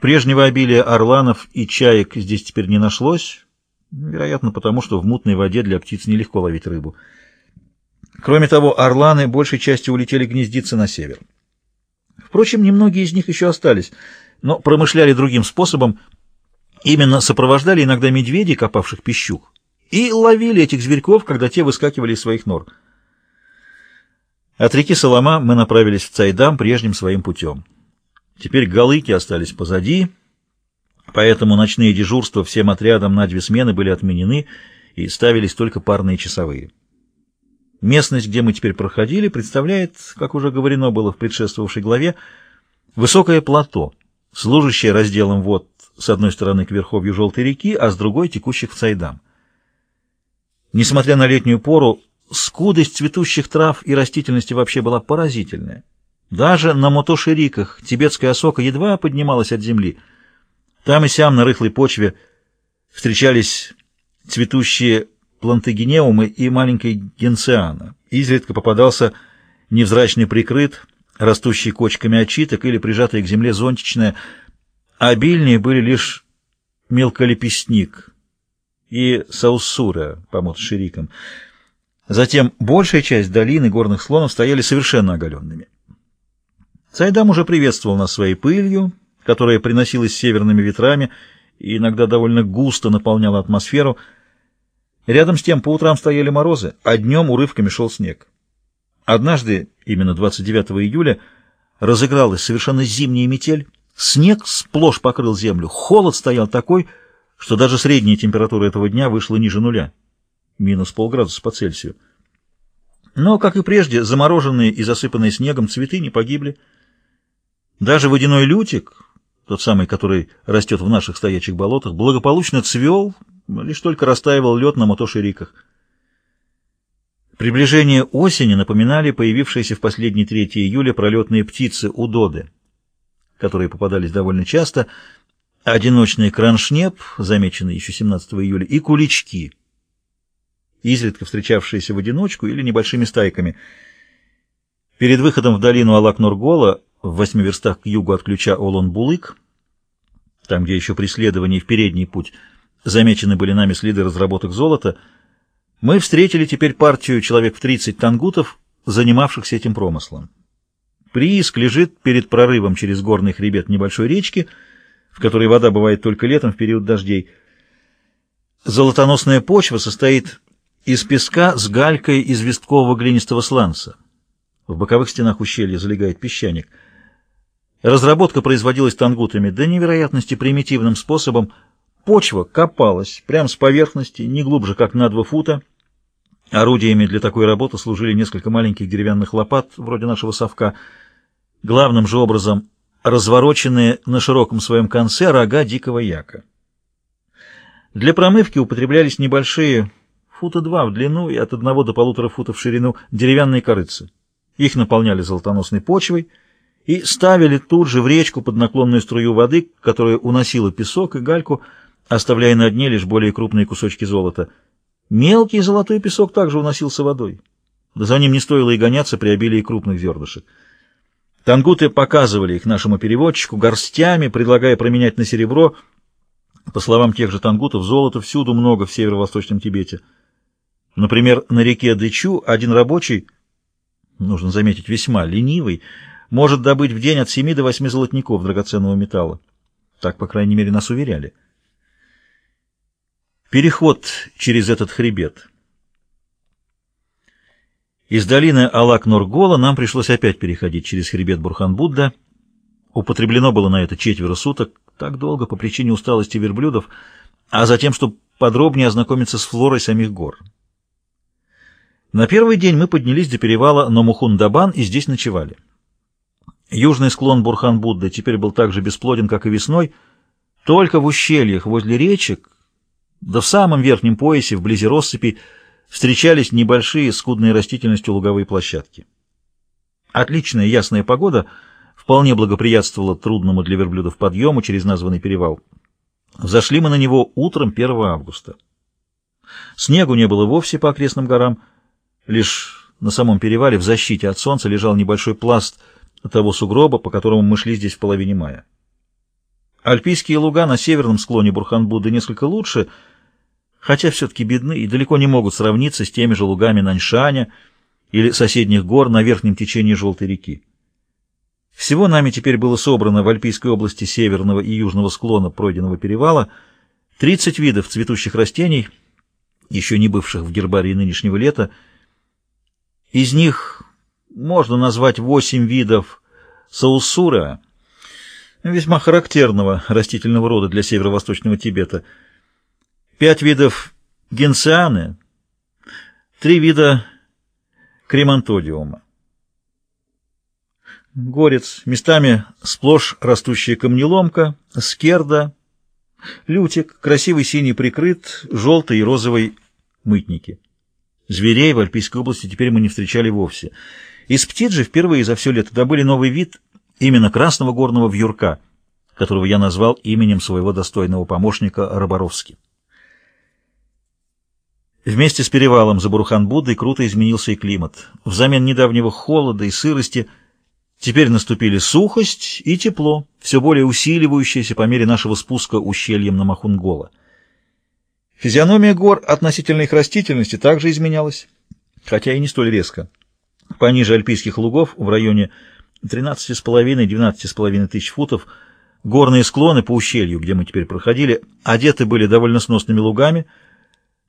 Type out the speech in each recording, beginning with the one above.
Прежнего обилия орланов и чаек здесь теперь не нашлось, вероятно, потому что в мутной воде для птиц нелегко ловить рыбу. Кроме того, орланы большей частью улетели гнездиться на север. Впрочем, немногие из них еще остались, но промышляли другим способом, именно сопровождали иногда медведей, копавших пищук, и ловили этих зверьков, когда те выскакивали из своих нор. От реки Солома мы направились в Цайдам прежним своим путем. Теперь галыки остались позади, поэтому ночные дежурства всем отрядам на две смены были отменены и ставились только парные часовые. Местность, где мы теперь проходили, представляет, как уже говорено было в предшествовавшей главе, высокое плато, служащее разделом вод с одной стороны к верховью Желтой реки, а с другой текущих в Сайдам. Несмотря на летнюю пору, скудость цветущих трав и растительности вообще была поразительная. Даже на мотошириках тибетская осока едва поднималась от земли. Там и сям на рыхлой почве встречались цветущие плантагенеумы и маленькая генциана. Изредка попадался невзрачный прикрыт, растущий кочками очиток или прижатый к земле зонтичная. Обильнее были лишь мелколепестник и сауссура по мотоширикам. Затем большая часть долины горных слонов стояли совершенно оголенными. Сайдам уже приветствовал нас своей пылью, которая приносилась северными ветрами и иногда довольно густо наполняла атмосферу. Рядом с тем по утрам стояли морозы, а днем урывками шел снег. Однажды, именно 29 июля, разыгралась совершенно зимняя метель. Снег сплошь покрыл землю, холод стоял такой, что даже средняя температура этого дня вышла ниже нуля, минус полградуса по Цельсию. Но, как и прежде, замороженные и засыпанные снегом цветы не погибли. Даже водяной лютик, тот самый, который растет в наших стоячих болотах, благополучно цвел, лишь только растаивал лед на мотошириках. Приближение осени напоминали появившиеся в последние 3 июля пролетные птицы удоды, которые попадались довольно часто, одиночный кроншнеп, замеченный еще 17 июля, и кулички, изредка встречавшиеся в одиночку или небольшими стайками. Перед выходом в долину Алак-Нургола в восьми верстах к югу от ключа Олон-Булык, там, где еще при следовании в передний путь замечены были нами следы разработок золота, мы встретили теперь партию человек в 30 тангутов, занимавшихся этим промыслом. Прииск лежит перед прорывом через горный хребет небольшой речки, в которой вода бывает только летом в период дождей. Золотоносная почва состоит из песка с галькой известкового глинистого сланца. В боковых стенах ущелья залегает песчаник — Разработка производилась тангутами до невероятности примитивным способом. Почва копалась прямо с поверхности, не глубже, как на два фута. Орудиями для такой работы служили несколько маленьких деревянных лопат, вроде нашего совка. Главным же образом развороченные на широком своем конце рога дикого яка. Для промывки употреблялись небольшие, фута два в длину и от одного до полутора футов в ширину, деревянные корыцы. Их наполняли золотоносной почвой — и ставили тут же в речку под наклонную струю воды, которая уносила песок и гальку, оставляя на дне лишь более крупные кусочки золота. Мелкий золотой песок также уносился водой. За ним не стоило и гоняться при обилии крупных зернышек. Тангуты показывали их нашему переводчику горстями, предлагая променять на серебро. По словам тех же тангутов, золота всюду много в северо-восточном Тибете. Например, на реке Дычу один рабочий, нужно заметить, весьма ленивый, может добыть в день от 7 до 8 золотников драгоценного металла. Так, по крайней мере, нас уверяли. Переход через этот хребет. Из долины Алак-Норгола нам пришлось опять переходить через хребет Бурхан-Будда. Употреблено было на это четверо суток, так долго по причине усталости верблюдов, а затем, чтобы подробнее ознакомиться с флорой самих гор. На первый день мы поднялись до перевала Номухун-Дабан и здесь ночевали. Южный склон Бурхан-Будда теперь был так же бесплоден, как и весной, только в ущельях возле речек, да в самом верхнем поясе, вблизи россыпи, встречались небольшие скудные растительностью луговые площадки. Отличная ясная погода вполне благоприятствовала трудному для верблюдов подъему через названный перевал. Взошли мы на него утром 1 августа. Снегу не было вовсе по окрестным горам, лишь на самом перевале в защите от солнца лежал небольшой пласт – того сугроба, по которому мы шли здесь в половине мая. Альпийские луга на северном склоне Бурханбуды несколько лучше, хотя все-таки бедны и далеко не могут сравниться с теми же лугами Наньшаня или соседних гор на верхнем течении Желтой реки. Всего нами теперь было собрано в Альпийской области северного и южного склона пройденного перевала 30 видов цветущих растений, еще не бывших в гербарии нынешнего лета. Из них можно назвать 8 видов саусура, весьма характерного растительного рода для северо-восточного Тибета, 5 видов генцианы, 3 вида кремантодиума. Горец, местами сплошь растущая камнеломка, скерда, лютик, красивый синий прикрыт, желтый и розовый мытники. Зверей в Альпийской области теперь мы не встречали вовсе. Из птиц же впервые за все лето добыли новый вид именно красного горного вьюрка, которого я назвал именем своего достойного помощника Роборовски. Вместе с перевалом за Бурхан-Буддой круто изменился и климат. Взамен недавнего холода и сырости теперь наступили сухость и тепло, все более усиливающееся по мере нашего спуска ущельем на Махунгола. Физиономия гор относительно их растительности также изменялась, хотя и не столь резко. Пониже альпийских лугов, в районе 13,5-12,5 тысяч футов, горные склоны по ущелью, где мы теперь проходили, одеты были довольно сносными лугами,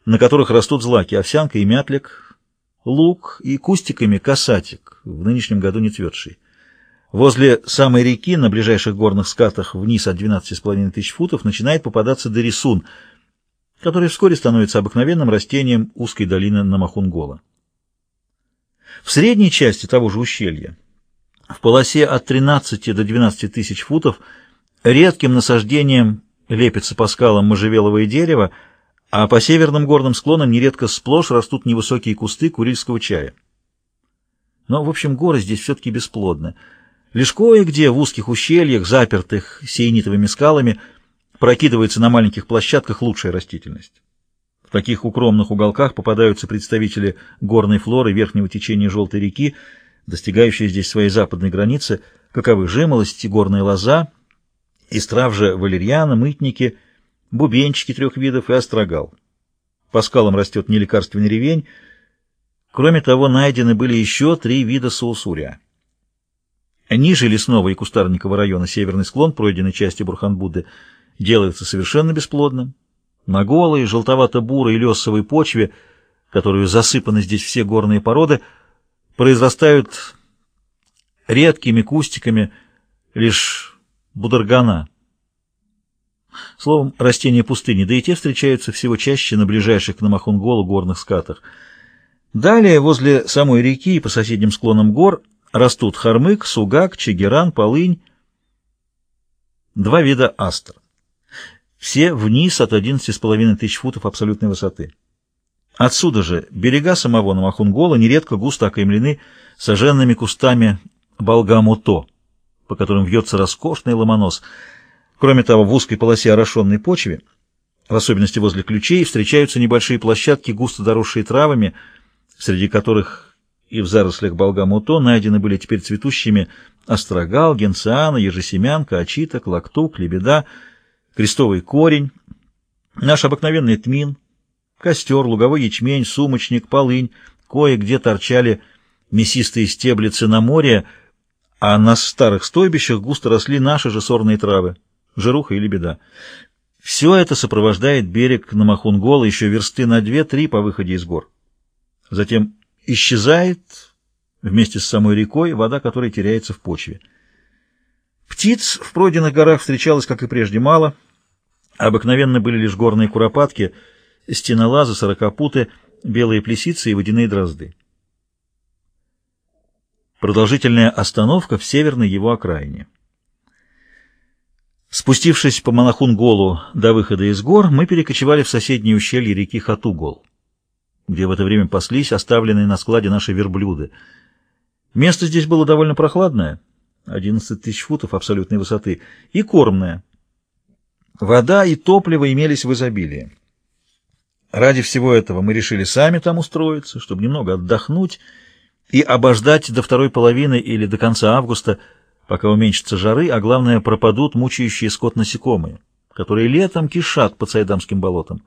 на которых растут злаки, овсянка и мятлик, лук и кустиками касатик, в нынешнем году не цветший. Возле самой реки, на ближайших горных скатах вниз от 12,5 тысяч футов, начинает попадаться дорисун, который вскоре становится обыкновенным растением узкой долины Намахунгола. В средней части того же ущелья, в полосе от 13 до 12 тысяч футов, редким насаждением лепится по скалам можжевеловое дерево, а по северным горным склонам нередко сплошь растут невысокие кусты курильского чая. Но, в общем, горы здесь все-таки бесплодны. Лишь кое-где в узких ущельях, запертых сиенитовыми скалами, прокидывается на маленьких площадках лучшая растительность. В таких укромных уголках попадаются представители горной флоры верхнего течения Желтой реки, достигающие здесь своей западной границы, каковы жимолость, горная лоза, из трав же валерьяна, мытники – бубенчики трех видов и острогал. По скалам растет нелекарственный ревень. Кроме того, найдены были еще три вида саусуря. Ниже лесного и кустарникового района северный склон пройденной части Бурханбуды делается совершенно бесплодным. На голой, желтовато-бурой лесовой почве, которую засыпаны здесь все горные породы, произрастают редкими кустиками лишь бударгана, Словом, растения пустыни, да и те встречаются всего чаще на ближайших к Намахунголу горных скатах. Далее, возле самой реки и по соседним склонам гор, растут хармык, сугак, чигеран, полынь, два вида астр. Все вниз от 11,5 тысяч футов абсолютной высоты. Отсюда же берега самого Намахунгола нередко густо окаймлены соженными кустами болгамуто, по которым вьется роскошный ломонос – Кроме того, в узкой полосе орошенной почве, в особенности возле ключей, встречаются небольшие площадки, густо доросшие травами, среди которых и в зарослях болгамуто найдены были теперь цветущими острогал, генциана, ежесемянка, очиток, лактук, лебеда, крестовый корень, наш обыкновенный тмин, костер, луговой ячмень, сумочник, полынь, кое-где торчали мясистые стебли циномория, а на старых стойбищах густо росли наши же сорные травы жируха или беда. Все это сопровождает берег на Махунгола еще версты на две-три по выходе из гор. Затем исчезает вместе с самой рекой, вода которой теряется в почве. Птиц в пройденных горах встречалось, как и прежде, мало. Обыкновенно были лишь горные куропатки, стенолазы, сорокопуты, белые плесицы и водяные дрозды. Продолжительная остановка в северной его окраине. Спустившись по Монахун-Голу до выхода из гор, мы перекочевали в соседнее ущелье реки Хатугол, где в это время паслись оставленные на складе наши верблюды. Место здесь было довольно прохладное, 11 тысяч футов абсолютной высоты, и кормное. Вода и топливо имелись в изобилии. Ради всего этого мы решили сами там устроиться, чтобы немного отдохнуть и обождать до второй половины или до конца августа, пока уменьшатся жары, а главное, пропадут мучающие скот насекомые, которые летом кишат по Цайдамским болотам.